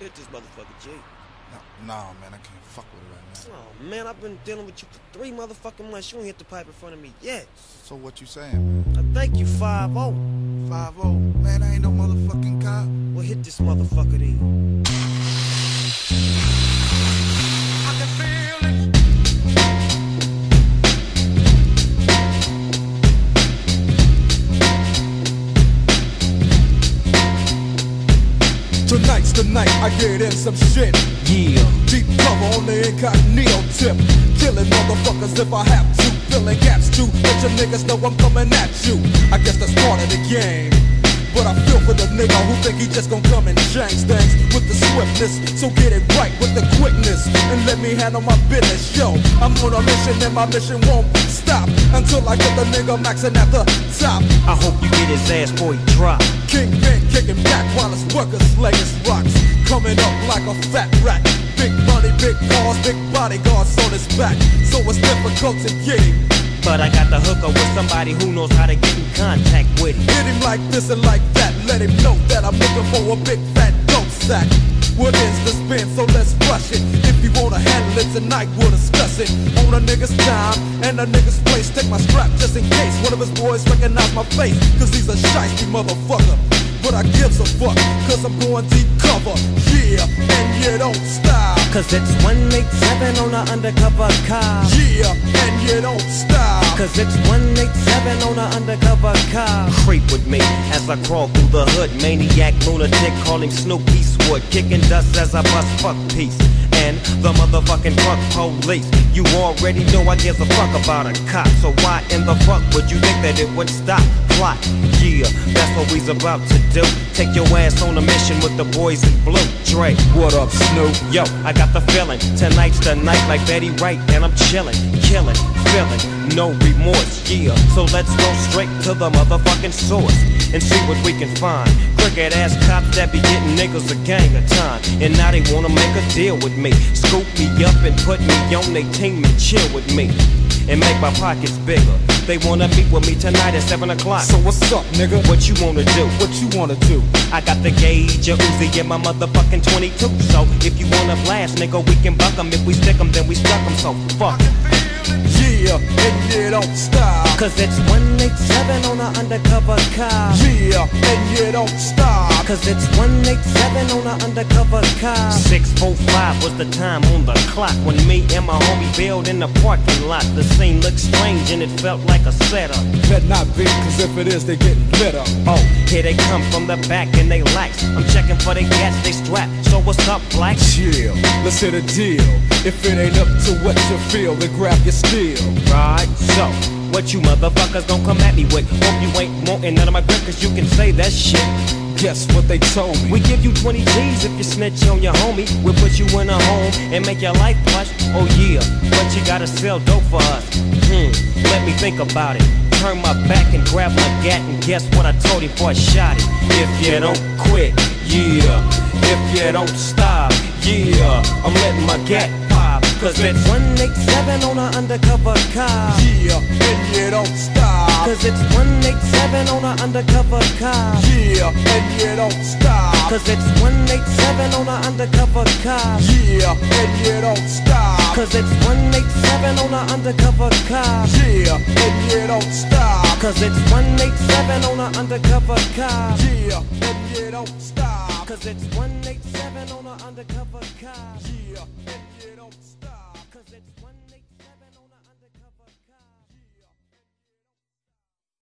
Hit this motherfucker, G. No, nah, man, I can't fuck with it right now. Oh, man, I've been dealing with you for three motherfucking months. You ain't hit the pipe in front of me yet. So what you saying, man? I thank you, 5 0. 5 0. Man, I ain't no motherfucking cop. Well, hit this motherfucker then. The night I get in some shit. Yeah. Deep cover on the incognito tip. Killing motherfuckers if I have to. Filling gaps too. Let your niggas know I'm coming at you. I guess that's part of the game. But I feel for the nigga who think he just gon' come and change things with the swiftness. So get it right with the quickness and let me handle my business. Yo, I'm on a mission and my mission won't stop until I get the nigga maxing at the top. I hope you get his ass boy he drop. Kingpin kicking back while his workers slinging rocks. Coming up like a fat rat. Big money, big cars, big bodyguards on his back. So it's difficult to get him. But I got the hooker with somebody who knows how to get in contact with him. Hit him like this and like that. Let him know that I'm looking for a big fat dope sack. What is the spin? So let's rush it. If you wanna handle it tonight, we'll discuss it. On a nigga's time and a nigga's place. Take my strap just in case one of his boys recognize my face. Cause he's a shiesty motherfucker. But I gives a fuck, cause I'm going deep cover. Yeah, and you don't stop. Cause it's 187 on an undercover car. Yeah, and you don't stop. Cause it's 187 on an undercover car. Creep with me as I crawl through the hood. Maniac, lunatic, call him Snoop Eastwood. Kicking dust as I bust fuck peace. And the motherfucking fuck police. You already know I give a fuck about a cop. So why in the fuck would you think that it would stop? Plot. Yeah, that's what we's about to do. Take your ass on a mission with the boys in blue. Dre, What up, Snoop? Yo, I got the feeling. Tonight's the night like Betty Wright, and I'm chilling, killing, feeling, no remorse. Yeah, so let's go straight to the motherfucking source and see what we can find. Crooked ass cops that be getting niggas a gang of time, and now they wanna make a deal with me. Scoop me up and put me on their team and chill with me. And make my pockets bigger. They wanna meet with me tonight at 7 o'clock. So what's up, nigga? what you wanna do? What you wanna do? I got the gauge, a Uzi, and my motherfucking 22. So if you wanna blast, nigga, we can buck 'em. If we stick 'em, then we stuck 'em. So fuck. Yeah, and you don't stop. Cause it's 187 on an undercover car. Yeah, and you don't stop. Cause it's 187 on an undercover car. 645 was the time on the clock when me and my homie bailed in the parking lot. The scene looked strange and it felt like a setup. Bet not be, cause if it is, they get lit up. Oh, here they come from the back and they lax. I'm checking for the gas, they strap. So what's up, black? Chill, let's hit a deal. If it ain't up to what you feel, then grab your steel. Right, so what you motherfuckers gon' come at me with? Hope you ain't wanting none of my grip, cause you can say that shit. Guess what they told me? We give you 20 G's if you snitch on your homie. We'll put you in a home and make your life plush. Oh yeah, but you gotta sell dope for us. Hmm, let me think about it. Turn my back and grab my gat and guess what I told him before I shot it. If you don't quit, yeah. If you don't stop, yeah. I'm letting my gat pop. Cause it's 187 on an undercover car. Yeah, and you don't stop. Cause it's 187 on an undercover car. Yeah, and you don't stop. Cause it's 187 on an undercover car. Yeah, and you don't stop. Cause it's 187 on an undercover car. Yeah, and you don't stop. Cause it's 187 on an undercover car. Yeah, and you don't stop. Cause it's 187 on an undercover